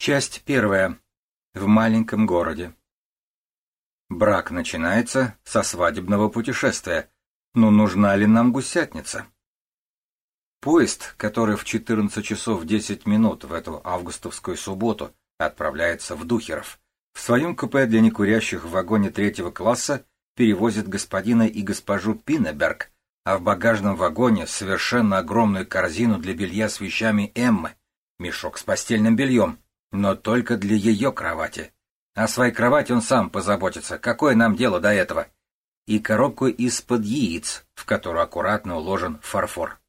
Часть первая. В маленьком городе. Брак начинается со свадебного путешествия. Но нужна ли нам гусятница? Поезд, который в 14 часов 10 минут в эту августовскую субботу отправляется в Духеров, в своем купе для некурящих в вагоне третьего класса перевозит господина и госпожу Пинеберг, а в багажном вагоне совершенно огромную корзину для белья с вещами Эммы, мешок с постельным бельем, но только для ее кровати. О своей кровати он сам позаботится, какое нам дело до этого. И коробку из-под яиц, в которую аккуратно уложен фарфор.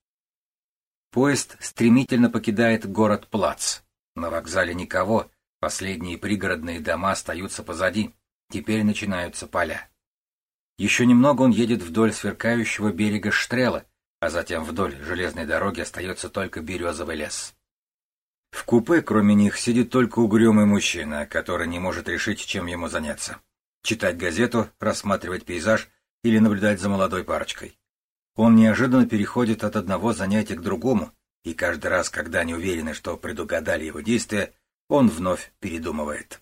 Поезд стремительно покидает город Плац. На вокзале никого, последние пригородные дома остаются позади. Теперь начинаются поля. Еще немного он едет вдоль сверкающего берега Штрела, а затем вдоль железной дороги остается только березовый лес. В купе, кроме них, сидит только угрюмый мужчина, который не может решить, чем ему заняться. Читать газету, рассматривать пейзаж или наблюдать за молодой парочкой. Он неожиданно переходит от одного занятия к другому, и каждый раз, когда не уверены, что предугадали его действия, он вновь передумывает.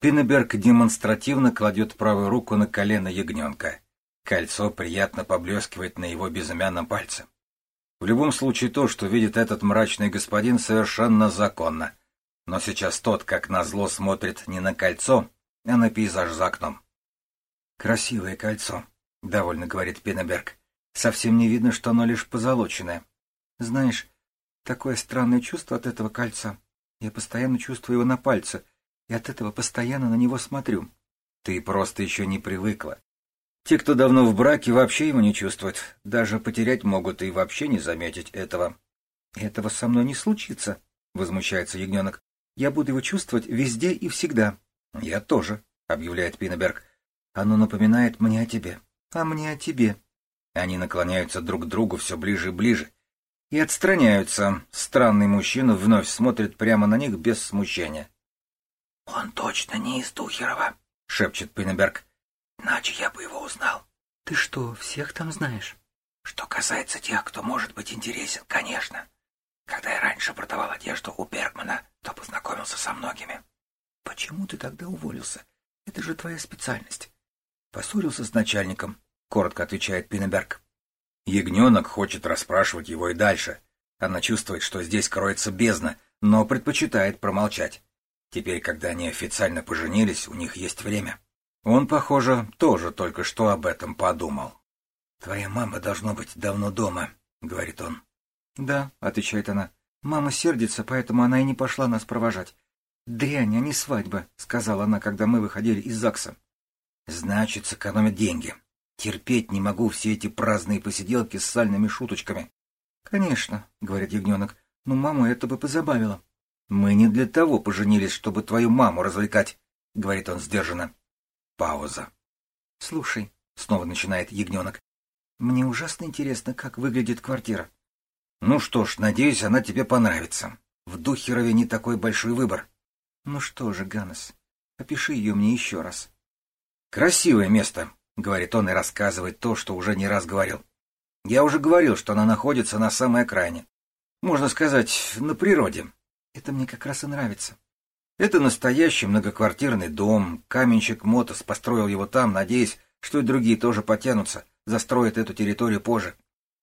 Пиннеберг демонстративно кладет правую руку на колено ягненка. Кольцо приятно поблескивает на его безымянном пальце. В любом случае то, что видит этот мрачный господин, совершенно законно. Но сейчас тот, как назло, смотрит не на кольцо, а на пейзаж за окном. «Красивое кольцо», — довольно говорит Пиннеберг. «Совсем не видно, что оно лишь позолоченное. Знаешь, такое странное чувство от этого кольца. Я постоянно чувствую его на пальце, и от этого постоянно на него смотрю. Ты просто еще не привыкла. Те, кто давно в браке, вообще его не чувствуют. Даже потерять могут и вообще не заметить этого. Этого со мной не случится, возмущается ягненок. Я буду его чувствовать везде и всегда. Я тоже, объявляет Пинеберг. Оно напоминает мне о тебе, а мне о тебе. Они наклоняются друг к другу все ближе и ближе. И отстраняются. Странный мужчина вновь смотрит прямо на них без смущения. — Он точно не из Тухерова, — шепчет Пинеберг. Иначе я бы его узнал. Ты что, всех там знаешь? Что касается тех, кто может быть интересен, конечно. Когда я раньше продавал одежду у Бергмана, то познакомился со многими. Почему ты тогда уволился? Это же твоя специальность. Поссорился с начальником, коротко отвечает Пинеберг. Ягненок хочет расспрашивать его и дальше. Она чувствует, что здесь кроется бездна, но предпочитает промолчать. Теперь, когда они официально поженились, у них есть время. Он, похоже, тоже только что об этом подумал. «Твоя мама, должно быть, давно дома», — говорит он. «Да», — отвечает она. «Мама сердится, поэтому она и не пошла нас провожать. Дрянь, а не свадьба», — сказала она, когда мы выходили из ЗАГСа. «Значит, сэкономят деньги. Терпеть не могу все эти праздные посиделки с сальными шуточками». «Конечно», — говорит ягненок, — «но маму это бы позабавило». «Мы не для того поженились, чтобы твою маму развлекать», — говорит он сдержанно. Пауза. «Слушай», — снова начинает ягненок, — «мне ужасно интересно, как выглядит квартира». «Ну что ж, надеюсь, она тебе понравится. В Духерове не такой большой выбор». «Ну что же, Ганнес, опиши ее мне еще раз». «Красивое место», — говорит он и рассказывает то, что уже не раз говорил. «Я уже говорил, что она находится на самой окраине. Можно сказать, на природе. Это мне как раз и нравится. Это настоящий многоквартирный дом. Каменщик Мотос построил его там, надеясь, что и другие тоже потянутся, застроят эту территорию позже.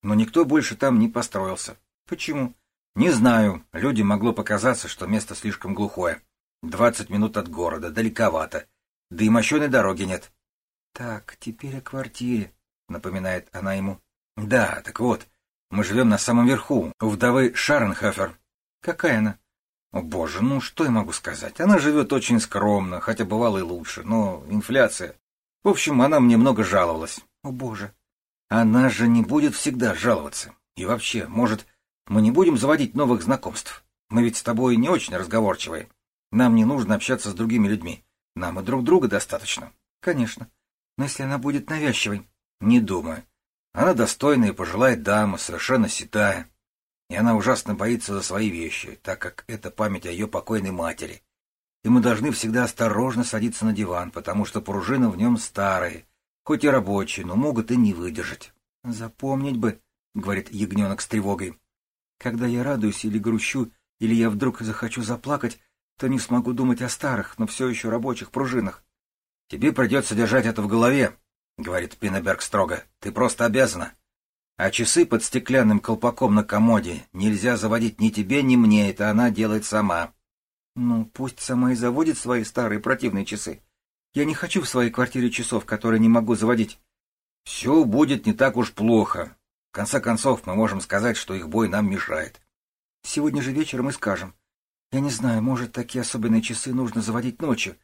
Но никто больше там не построился. Почему? Не знаю. Людям могло показаться, что место слишком глухое. Двадцать минут от города, далековато. Да и мощеной дороги нет. Так, теперь о квартире, напоминает она ему. Да, так вот, мы живем на самом верху, у вдовы Шаренхофер. Какая она? О боже, ну что я могу сказать? Она живет очень скромно, хотя бывало и лучше, но инфляция. В общем, она мне много жаловалась. О боже. Она же не будет всегда жаловаться. И вообще, может, мы не будем заводить новых знакомств? Мы ведь с тобой не очень разговорчивые. Нам не нужно общаться с другими людьми. Нам и друг друга достаточно. Конечно. Но если она будет навязчивой? Не думаю. Она достойная и пожилая дама, совершенно ситая и она ужасно боится за свои вещи, так как это память о ее покойной матери. И мы должны всегда осторожно садиться на диван, потому что пружины в нем старые, хоть и рабочие, но могут и не выдержать. «Запомнить бы», — говорит ягненок с тревогой. «Когда я радуюсь или грущу, или я вдруг захочу заплакать, то не смогу думать о старых, но все еще рабочих пружинах. — Тебе придется держать это в голове, — говорит Пинеберг строго. — Ты просто обязана. А часы под стеклянным колпаком на комоде нельзя заводить ни тебе, ни мне, это она делает сама. — Ну, пусть сама и заводит свои старые противные часы. Я не хочу в своей квартире часов, которые не могу заводить. — Все будет не так уж плохо. В конце концов, мы можем сказать, что их бой нам мешает. — Сегодня же вечером и скажем. Я не знаю, может, такие особенные часы нужно заводить ночью.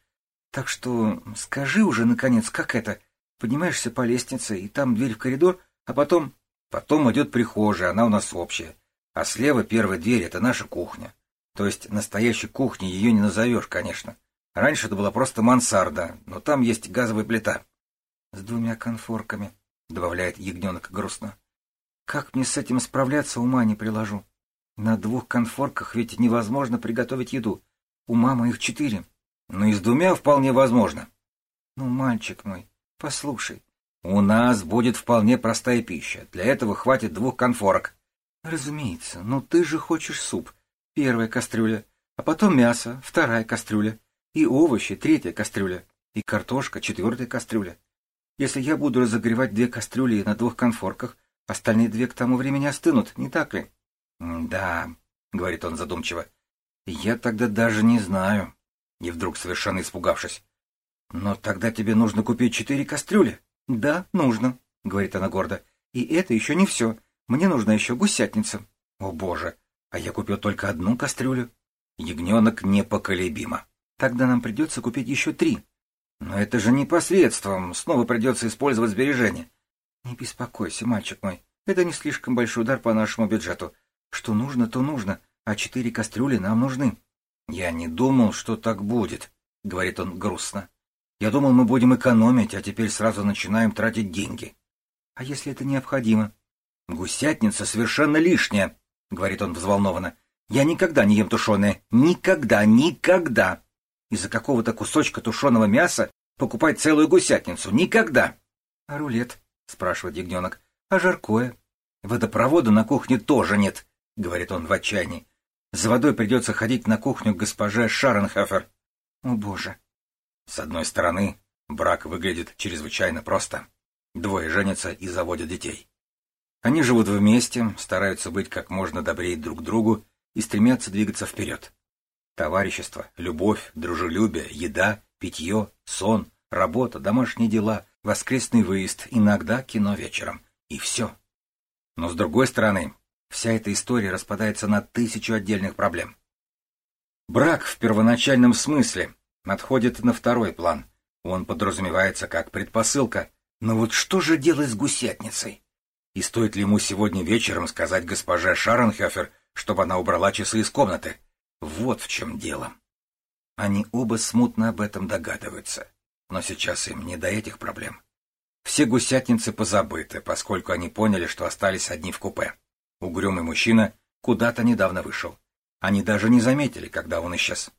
Так что скажи уже, наконец, как это? Поднимаешься по лестнице, и там дверь в коридор, а потом... Потом идет прихожая, она у нас общая. А слева первая дверь — это наша кухня. То есть настоящей кухни ее не назовешь, конечно. Раньше это была просто мансарда, но там есть газовая плита. — С двумя конфорками, — добавляет ягненок грустно. — Как мне с этим справляться, ума не приложу. На двух конфорках ведь невозможно приготовить еду. У мамы их четыре. Ну и с двумя вполне возможно. Ну, мальчик мой, послушай. У нас будет вполне простая пища. Для этого хватит двух конфорок. Разумеется, но ты же хочешь суп. Первая кастрюля, а потом мясо, вторая кастрюля, и овощи, третья кастрюля, и картошка, четвертая кастрюля. Если я буду разогревать две кастрюли на двух конфорках, остальные две к тому времени остынут, не так ли? «Да», — говорит он задумчиво, — «я тогда даже не знаю». И вдруг, совершенно испугавшись, «Но тогда тебе нужно купить четыре кастрюли». «Да, нужно», — говорит она гордо. «И это еще не все. Мне нужна еще гусятница». «О, боже! А я купил только одну кастрюлю». Ягненок непоколебимо. «Тогда нам придется купить еще три». «Но это же непосредством. Снова придется использовать сбережения». «Не беспокойся, мальчик мой. Это не слишком большой удар по нашему бюджету. Что нужно, то нужно, а четыре кастрюли нам нужны. — Я не думал, что так будет, — говорит он грустно. — Я думал, мы будем экономить, а теперь сразу начинаем тратить деньги. — А если это необходимо? — Гусятница совершенно лишняя, — говорит он взволнованно. — Я никогда не ем тушеное. Никогда, никогда. Из-за какого-то кусочка тушеного мяса покупать целую гусятницу. Никогда. — А рулет? — спрашивает ягненок. — А жаркое? — Водопровода на кухне тоже нет, — говорит он в отчаянии. «За водой придется ходить на кухню к госпоже Шаренхефер». «О, боже!» С одной стороны, брак выглядит чрезвычайно просто. Двое женятся и заводят детей. Они живут вместе, стараются быть как можно добрее друг другу и стремятся двигаться вперед. Товарищество, любовь, дружелюбие, еда, питье, сон, работа, домашние дела, воскресный выезд, иногда кино вечером. И все. Но с другой стороны, Вся эта история распадается на тысячу отдельных проблем. Брак в первоначальном смысле отходит на второй план. Он подразумевается как предпосылка. Но вот что же делать с гусятницей? И стоит ли ему сегодня вечером сказать госпоже Шаренхефер, чтобы она убрала часы из комнаты? Вот в чем дело. Они оба смутно об этом догадываются. Но сейчас им не до этих проблем. Все гусятницы позабыты, поскольку они поняли, что остались одни в купе. Угрюмый мужчина куда-то недавно вышел. Они даже не заметили, когда он исчез.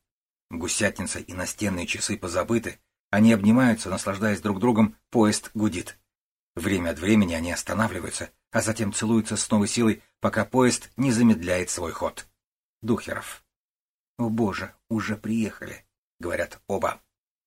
Гусятница и настенные часы позабыты, они обнимаются, наслаждаясь друг другом, поезд гудит. Время от времени они останавливаются, а затем целуются с новой силой, пока поезд не замедляет свой ход. Духеров. «О боже, уже приехали», — говорят оба.